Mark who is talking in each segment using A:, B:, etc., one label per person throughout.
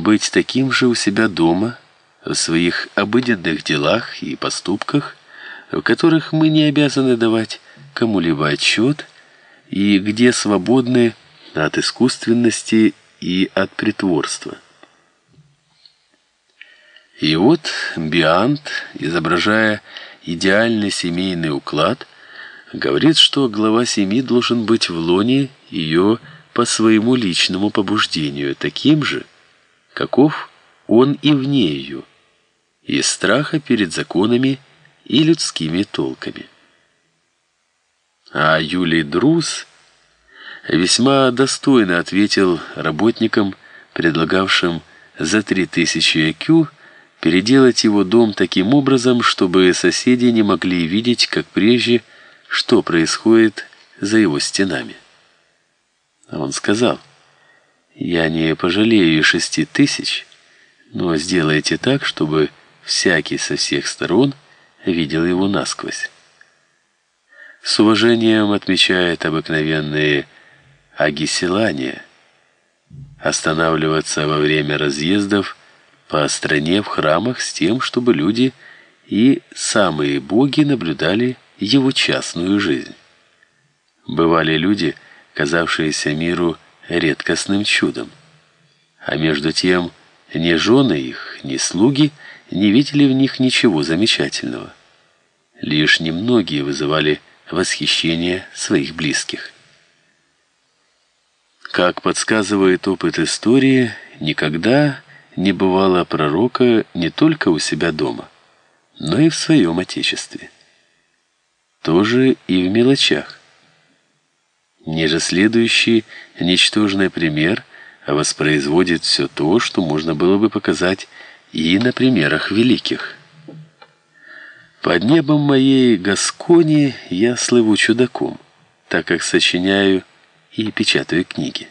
A: быть таким же у себя дома, в своих обыденных делах и поступках, в которых мы не обязаны давать кому-либо отчет и где свободны от искусственности и от притворства. И вот Биант, изображая идеальный семейный уклад, говорит, что глава семьи должен быть в лоне ее по своему личному побуждению, таким же, каков он и вне ее, из страха перед законами и людскими толками. А Юлий Друз весьма достойно ответил работникам, предлагавшим за 3000 ЭКЮ переделать его дом таким образом, чтобы соседи не могли видеть, как прежде, что происходит за его стенами. Он сказал, «Я не пожалею шести тысяч, но сделайте так, чтобы всякий со всех сторон видел его насквозь». С уважением отмечает обыкновенные агиселания, останавливаться во время разъездов по стране в храмах с тем, чтобы люди и самые боги наблюдали его частную жизнь. Бывали люди, казавшиеся миру редкостным чудом. А между тем ни жены их, ни слуги не видели в них ничего замечательного. Лишь немногие вызывали восхищение своих близких. Как подсказывает опыт истории, никогда не бывало пророка не только у себя дома, но и в своем отечестве. Тоже и в мелочах. Ниже следующий ничтожный пример воспроизводит все то, что можно было бы показать и на примерах великих. Под небом моей Гаскони я слыву чудаком, так как сочиняю и печатаю книги.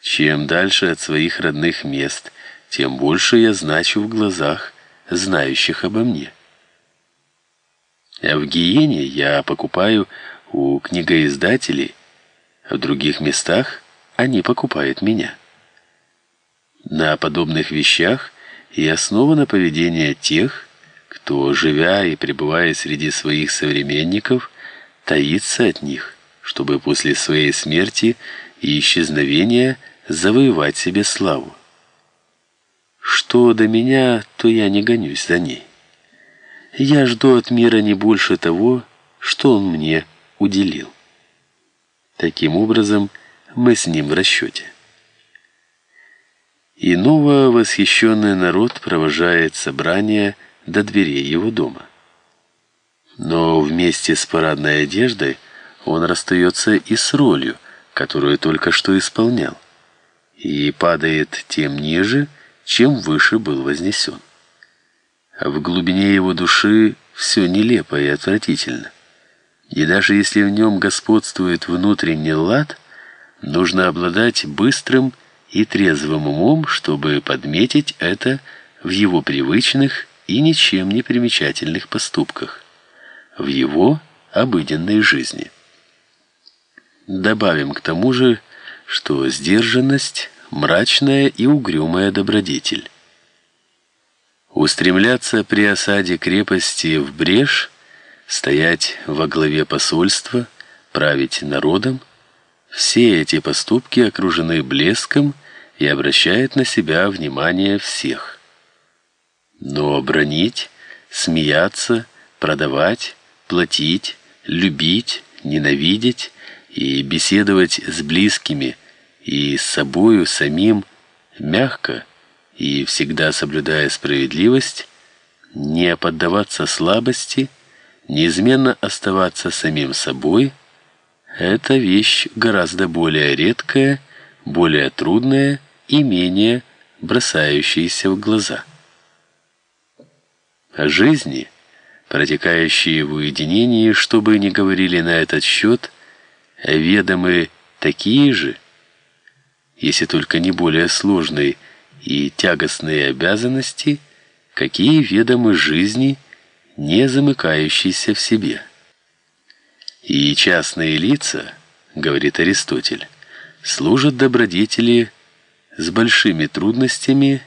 A: Чем дальше от своих родных мест, тем больше я значу в глазах знающих обо мне. А в Гиене я покупаю у книгоиздателей, в других местах они покупают меня. На подобных вещах и основано поведение тех, кто, живя и пребывая среди своих современников, таится от них, чтобы после своей смерти и исчезновения завоевать себе славу. Что до меня, то я не гонюсь за ней. Я жду от мира не больше того, что он мне уделил. Таким образом, мы с ним в расчете. Иного восхищенный народ провожает собрание до дверей его дома. Но вместе с парадной одеждой он расстается и с ролью, которую только что исполнял, и падает тем ниже, чем выше был вознесен. В глубине его души все нелепо и отвратительно. И даже если в нем господствует внутренний лад, нужно обладать быстрым и трезвым умом, чтобы подметить это в его привычных и ничем не примечательных поступках, в его обыденной жизни. Добавим к тому же, что сдержанность – мрачная и угрюмая добродетель. Устремляться при осаде крепости в брешь, стоять во главе посольства, править народом – все эти поступки окружены блеском и обращают на себя внимание всех. Но бронить, смеяться, продавать, платить, любить, ненавидеть и беседовать с близкими и с собою самим мягко и всегда соблюдая справедливость, не поддаваться слабости, неизменно оставаться самим собой это вещь гораздо более редкая, более трудная и менее бросающаяся в глаза. Жизни, протекающие в уединении, что бы ни говорили на этот счет, ведомы такие же, если только не более сложные и тягостные обязанности, какие ведомы жизни, не замыкающейся в себе. И частные лица, говорит Аристотель, служат добродетели с большими трудностями